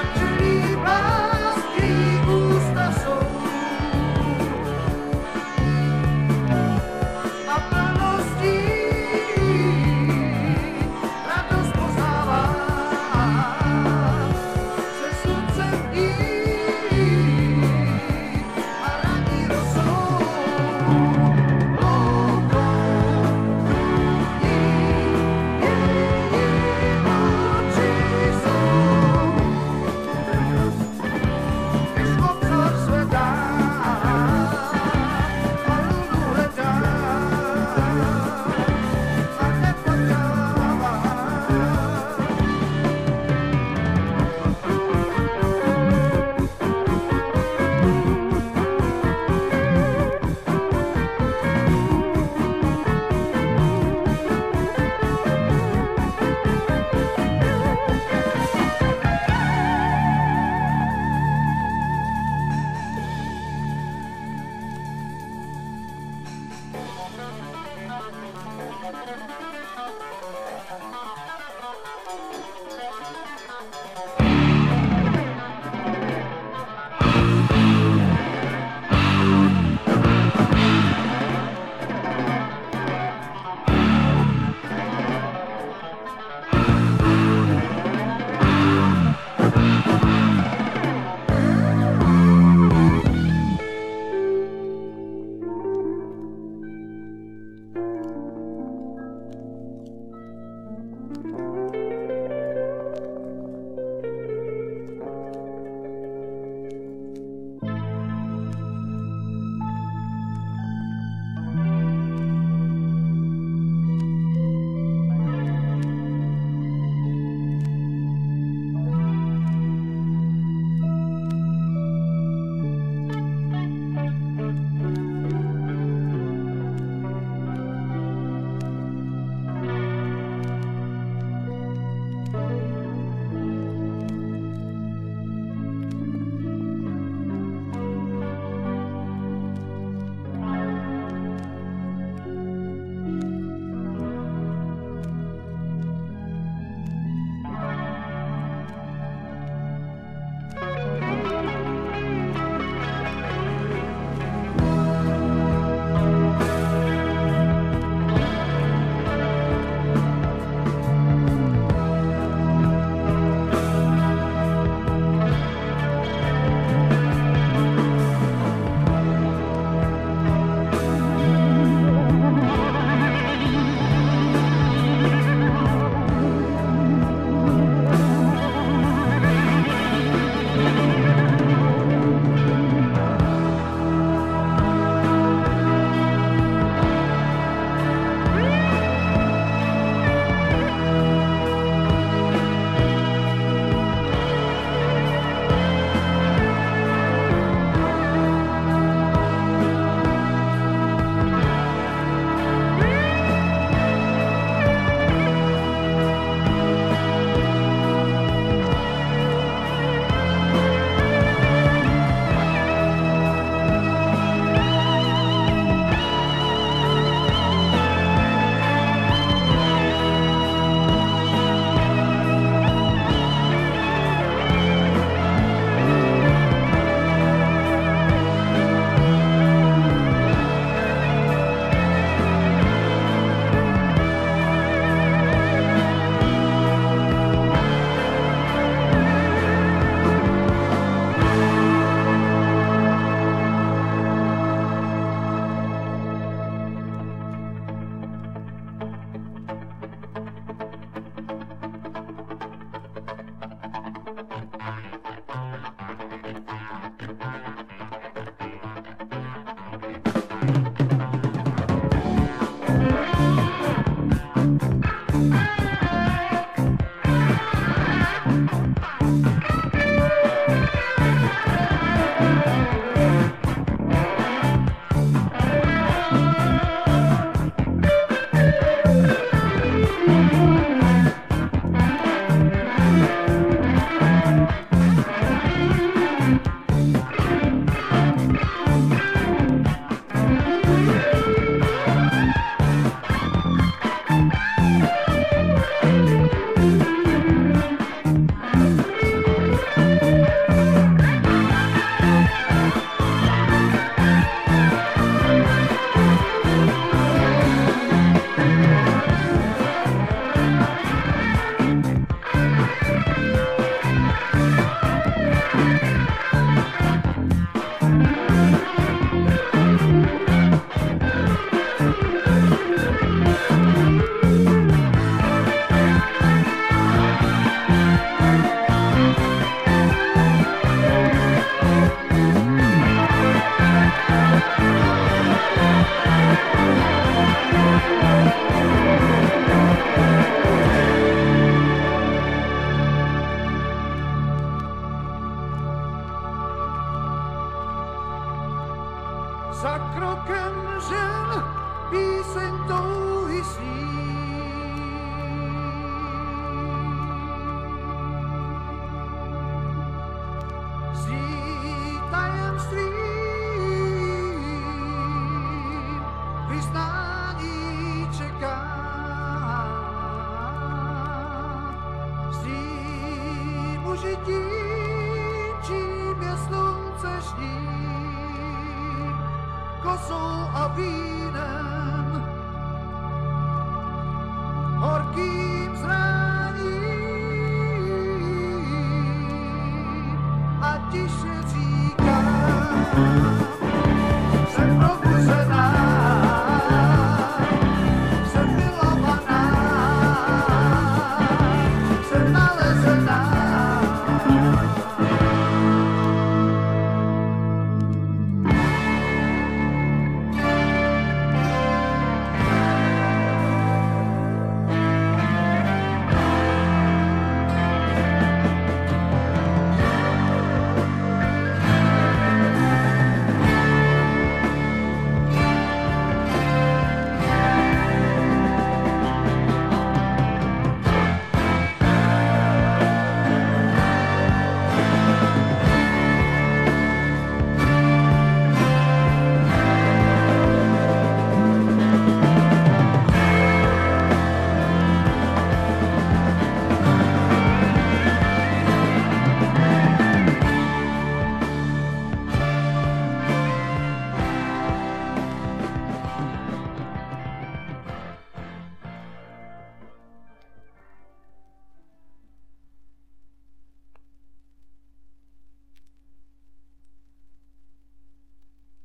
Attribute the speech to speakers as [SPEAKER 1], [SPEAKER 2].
[SPEAKER 1] accept Thank you. gozo abrir.